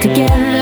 together.